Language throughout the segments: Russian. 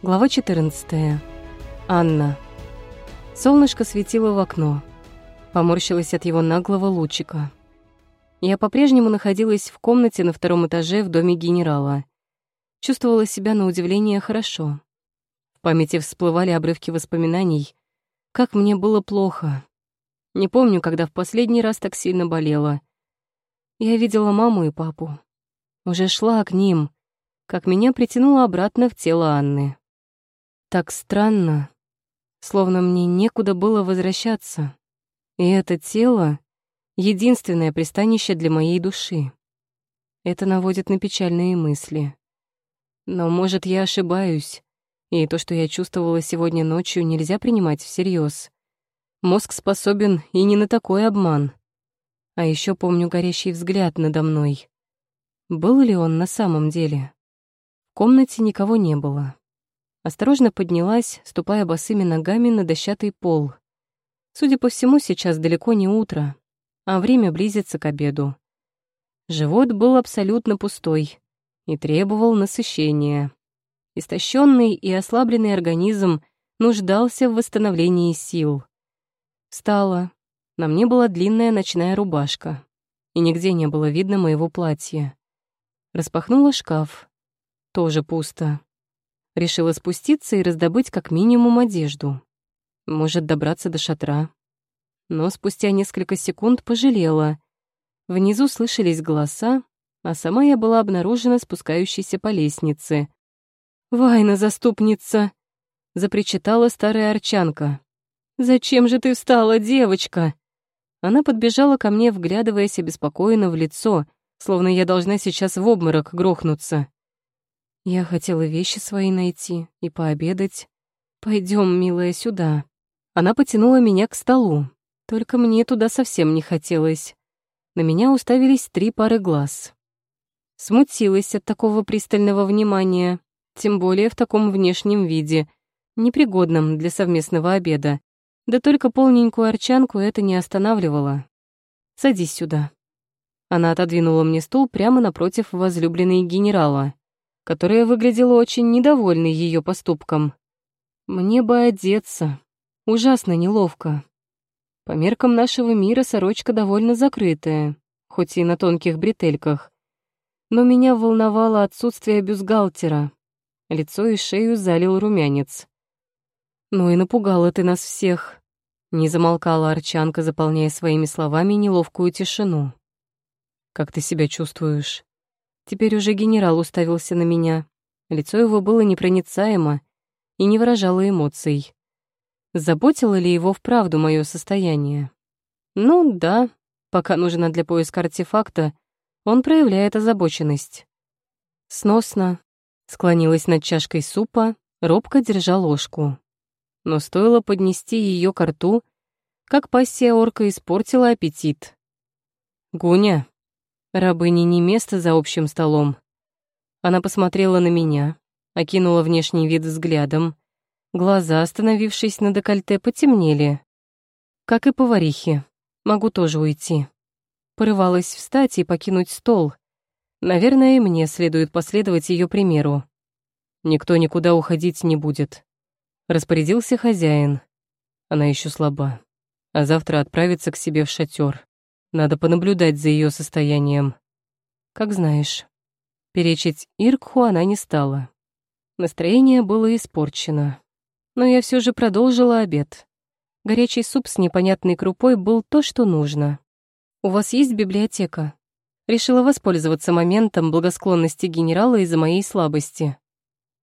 Глава 14. Анна. Солнышко светило в окно. Поморщилась от его наглого лучика. Я по-прежнему находилась в комнате на втором этаже в доме генерала. Чувствовала себя на удивление хорошо. В памяти всплывали обрывки воспоминаний, как мне было плохо. Не помню, когда в последний раз так сильно болела. Я видела маму и папу. Уже шла к ним, как меня притянуло обратно в тело Анны. Так странно, словно мне некуда было возвращаться. И это тело — единственное пристанище для моей души. Это наводит на печальные мысли. Но, может, я ошибаюсь, и то, что я чувствовала сегодня ночью, нельзя принимать всерьез. Мозг способен и не на такой обман. А еще помню горящий взгляд надо мной. Был ли он на самом деле? В комнате никого не было. Осторожно поднялась, ступая босыми ногами на дощатый пол. Судя по всему, сейчас далеко не утро, а время близится к обеду. Живот был абсолютно пустой и требовал насыщения. Истощенный и ослабленный организм нуждался в восстановлении сил. Встала. На мне была длинная ночная рубашка, и нигде не было видно моего платья. Распахнула шкаф. Тоже пусто. Решила спуститься и раздобыть как минимум одежду. Может, добраться до шатра. Но спустя несколько секунд пожалела. Внизу слышались голоса, а сама я была обнаружена спускающейся по лестнице. «Вайна, заступница!» — запричитала старая арчанка. «Зачем же ты встала, девочка?» Она подбежала ко мне, вглядываясь обеспокоенно в лицо, словно я должна сейчас в обморок грохнуться. Я хотела вещи свои найти и пообедать. Пойдем, милая, сюда. Она потянула меня к столу. Только мне туда совсем не хотелось. На меня уставились три пары глаз. Смутилась от такого пристального внимания, тем более в таком внешнем виде, непригодном для совместного обеда. Да только полненькую арчанку это не останавливало. «Садись сюда». Она отодвинула мне стул прямо напротив возлюбленной генерала которая выглядела очень недовольной ее поступком. Мне бы одеться. Ужасно неловко. По меркам нашего мира сорочка довольно закрытая, хоть и на тонких бретельках. Но меня волновало отсутствие бюстгальтера. Лицо и шею залил румянец. «Ну и напугала ты нас всех», — не замолкала Арчанка, заполняя своими словами неловкую тишину. «Как ты себя чувствуешь?» Теперь уже генерал уставился на меня. Лицо его было непроницаемо и не выражало эмоций. Заботило ли его вправду мое состояние? Ну да, пока нужно для поиска артефакта, он проявляет озабоченность. Сносно. Склонилась над чашкой супа, робко держа ложку. Но стоило поднести ее к рту, как пассия орка испортила аппетит. «Гуня, Рабыне не место за общим столом. Она посмотрела на меня, окинула внешний вид взглядом. Глаза, остановившись на декольте, потемнели. Как и поварихи. Могу тоже уйти. Порывалась встать и покинуть стол. Наверное, и мне следует последовать ее примеру. Никто никуда уходить не будет. Распорядился хозяин. Она еще слаба. А завтра отправится к себе в шатер. Надо понаблюдать за ее состоянием. Как знаешь. Перечить Иркху она не стала. Настроение было испорчено. Но я все же продолжила обед. Горячий суп с непонятной крупой был то, что нужно. «У вас есть библиотека?» Решила воспользоваться моментом благосклонности генерала из-за моей слабости.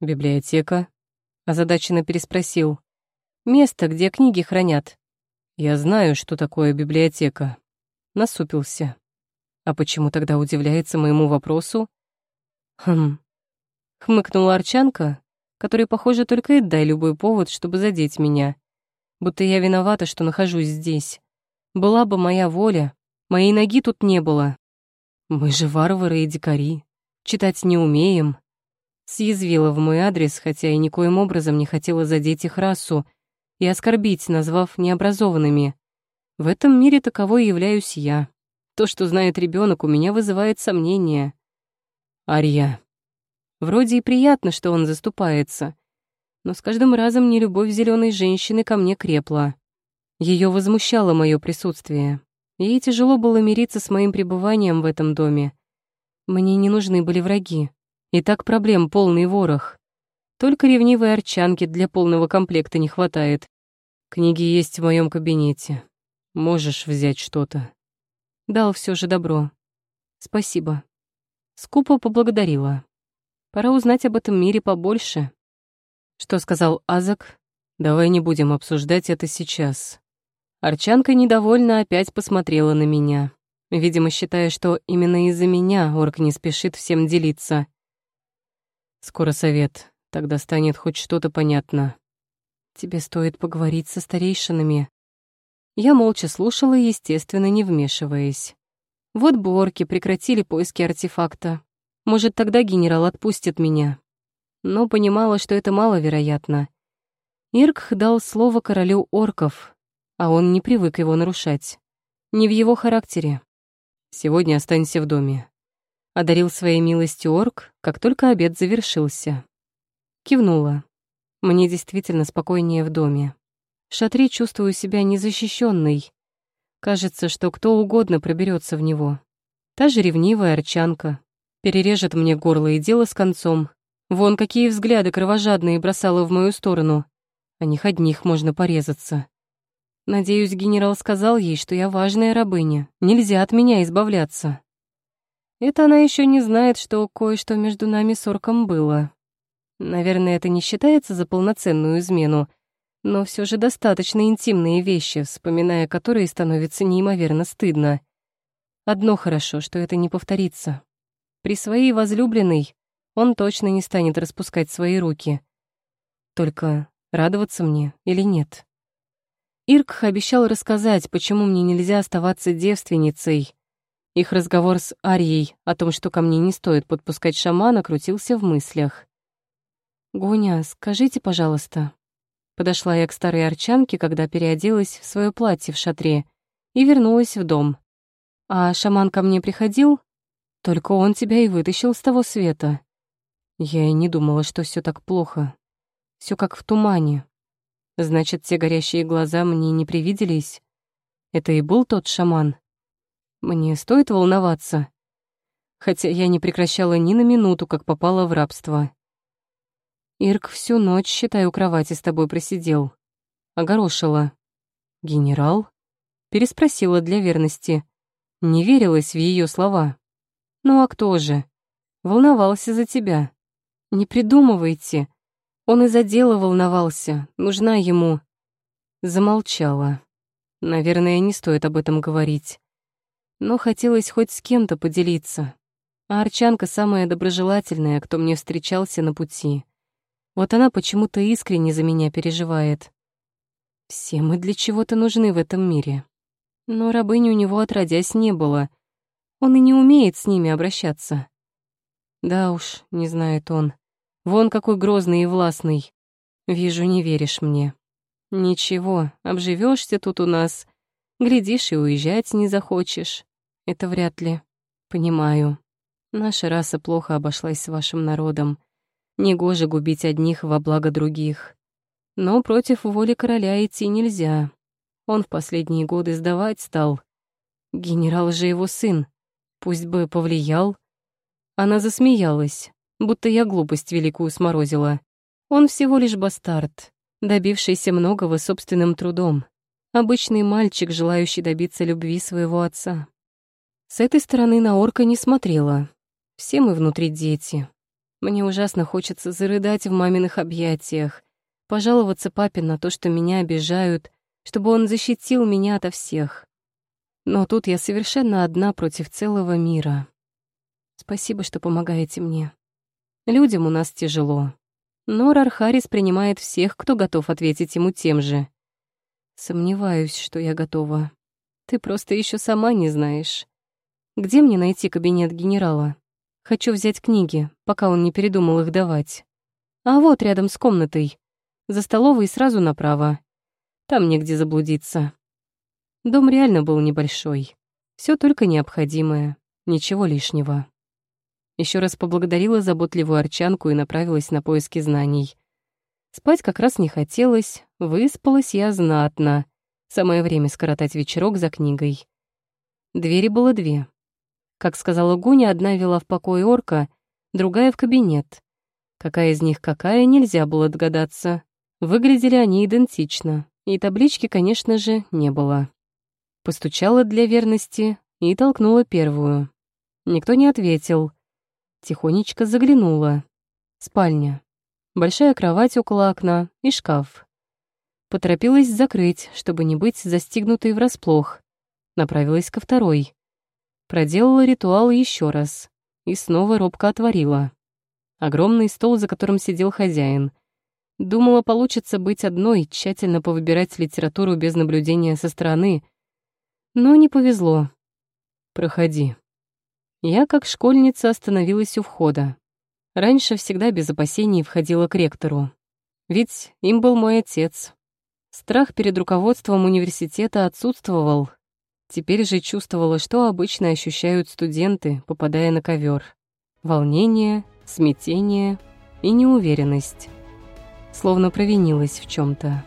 «Библиотека?» Озадаченно переспросил. «Место, где книги хранят». «Я знаю, что такое библиотека», насупился. А почему тогда удивляется моему вопросу? Хм. Хмыкнула Арчанка, которой, похоже, только и дай любой повод, чтобы задеть меня. Будто я виновата, что нахожусь здесь. Была бы моя воля, моей ноги тут не было. Мы же варвары и дикари. Читать не умеем. Съязвила в мой адрес, хотя и никоим образом не хотела задеть их расу и оскорбить, назвав необразованными. В этом мире таковой являюсь я. То, что знает ребенок, у меня вызывает сомнения. Ария. Вроде и приятно, что он заступается. Но с каждым разом нелюбовь зеленой женщины ко мне крепла. Ее возмущало мое присутствие. Ей тяжело было мириться с моим пребыванием в этом доме. Мне не нужны были враги. И так проблем полный ворох. Только ревнивой арчанки для полного комплекта не хватает. Книги есть в моем кабинете. Можешь взять что-то. Дал все же добро. Спасибо. Скупо поблагодарила. Пора узнать об этом мире побольше. Что сказал Азак? Давай не будем обсуждать это сейчас. Арчанка недовольно опять посмотрела на меня, видимо, считая, что именно из-за меня орк не спешит всем делиться. Скоро совет, тогда станет хоть что-то понятно. Тебе стоит поговорить со старейшинами. Я молча слушала, естественно, не вмешиваясь. Вот бы орки прекратили поиски артефакта. Может, тогда генерал отпустит меня. Но понимала, что это маловероятно. Ирк дал слово королю орков, а он не привык его нарушать. Не в его характере. «Сегодня останься в доме», — одарил своей милостью орк, как только обед завершился. Кивнула. Мне действительно спокойнее в доме. В шатре чувствую себя незащищенной. Кажется, что кто угодно проберется в него. Та же ревнивая арчанка. Перережет мне горло и дело с концом. Вон какие взгляды кровожадные бросала в мою сторону. О них одних можно порезаться. Надеюсь, генерал сказал ей, что я важная рабыня. Нельзя от меня избавляться. Это она еще не знает, что кое-что между нами с орком было. Наверное, это не считается за полноценную измену, но все же достаточно интимные вещи, вспоминая которые становится неимоверно стыдно. Одно хорошо, что это не повторится. При своей возлюбленной он точно не станет распускать свои руки. Только радоваться мне или нет? Ирк обещал рассказать, почему мне нельзя оставаться девственницей. Их разговор с Арией о том, что ко мне не стоит подпускать шамана, крутился в мыслях. «Гуня, скажите, пожалуйста». Подошла я к старой арчанке, когда переоделась в свое платье в шатре, и вернулась в дом. «А шаман ко мне приходил? Только он тебя и вытащил с того света». Я и не думала, что все так плохо. Все как в тумане. Значит, те горящие глаза мне не привиделись? Это и был тот шаман? Мне стоит волноваться? Хотя я не прекращала ни на минуту, как попала в рабство. Ирк всю ночь, считай, у кровати с тобой просидел. Огорошила. «Генерал?» Переспросила для верности. Не верилась в ее слова. «Ну а кто же?» «Волновался за тебя. Не придумывайте. Он из-за дела волновался, нужна ему. Замолчала. Наверное, не стоит об этом говорить. Но хотелось хоть с кем-то поделиться. А Арчанка самая доброжелательная, кто мне встречался на пути. Вот она почему-то искренне за меня переживает. Все мы для чего-то нужны в этом мире. Но рабыни у него отродясь не было. Он и не умеет с ними обращаться. Да уж, не знает он. Вон какой грозный и властный. Вижу, не веришь мне. Ничего, обживешься тут у нас. Глядишь, и уезжать не захочешь. Это вряд ли. Понимаю. Наша раса плохо обошлась с вашим народом. Негоже губить одних во благо других. Но против воли короля идти нельзя. Он в последние годы сдавать стал. Генерал же его сын. Пусть бы повлиял. Она засмеялась будто я глупость великую сморозила. Он всего лишь бастард, добившийся многого собственным трудом. Обычный мальчик, желающий добиться любви своего отца. С этой стороны на орка не смотрела. Все мы внутри дети. Мне ужасно хочется зарыдать в маминых объятиях, пожаловаться папе на то, что меня обижают, чтобы он защитил меня ото всех. Но тут я совершенно одна против целого мира. Спасибо, что помогаете мне. Людям у нас тяжело. Но Рархарис принимает всех, кто готов ответить ему тем же. Сомневаюсь, что я готова. Ты просто еще сама не знаешь. Где мне найти кабинет генерала? Хочу взять книги, пока он не передумал их давать. А вот рядом с комнатой. За столовой сразу направо. Там негде заблудиться. Дом реально был небольшой. Все только необходимое, ничего лишнего. Еще раз поблагодарила заботливую арчанку и направилась на поиски знаний. Спать как раз не хотелось, выспалась я знатно. Самое время скоротать вечерок за книгой. Двери было две. Как сказала Гуня, одна вела в покой орка, другая — в кабинет. Какая из них какая, нельзя было догадаться. Выглядели они идентично, и таблички, конечно же, не было. Постучала для верности и толкнула первую. Никто не ответил. Тихонечко заглянула. Спальня. Большая кровать около окна и шкаф. Поторопилась закрыть, чтобы не быть застигнутой врасплох. Направилась ко второй. Проделала ритуал еще раз. И снова робко отворила. Огромный стол, за которым сидел хозяин. Думала, получится быть одной, тщательно повыбирать литературу без наблюдения со стороны. Но не повезло. «Проходи». Я, как школьница, остановилась у входа. Раньше всегда без опасений входила к ректору. Ведь им был мой отец. Страх перед руководством университета отсутствовал. Теперь же чувствовала, что обычно ощущают студенты, попадая на ковер: Волнение, смятение и неуверенность. Словно провинилась в чем то